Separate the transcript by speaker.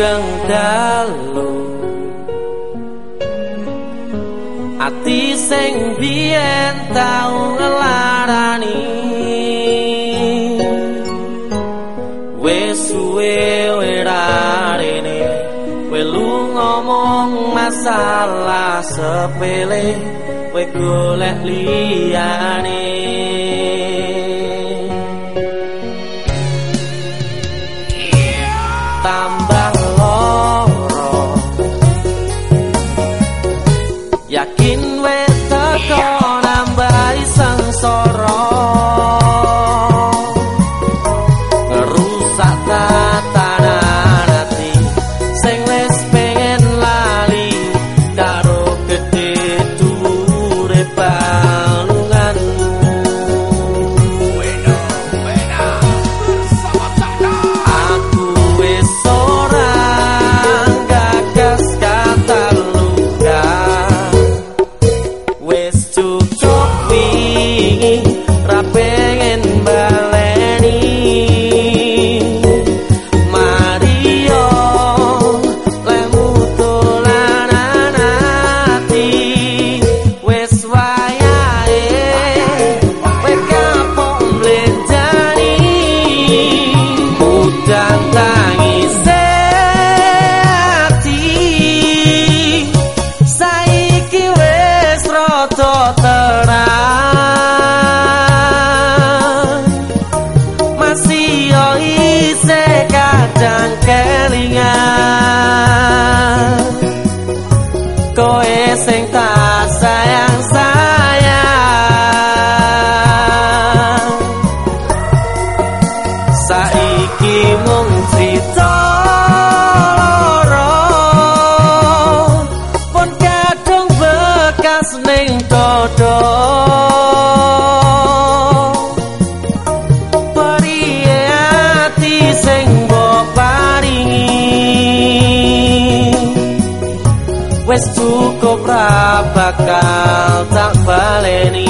Speaker 1: Sugeng dalu. Ati sing biyen tau ngelarani. Wis suwe werarene welu ngomong masalah sepele we golek liyane Doctor. kadang kelingan. Koe sing tak sayang saya Saiki mung cerita Pun kadung bekas ning dodong bakal tak baleni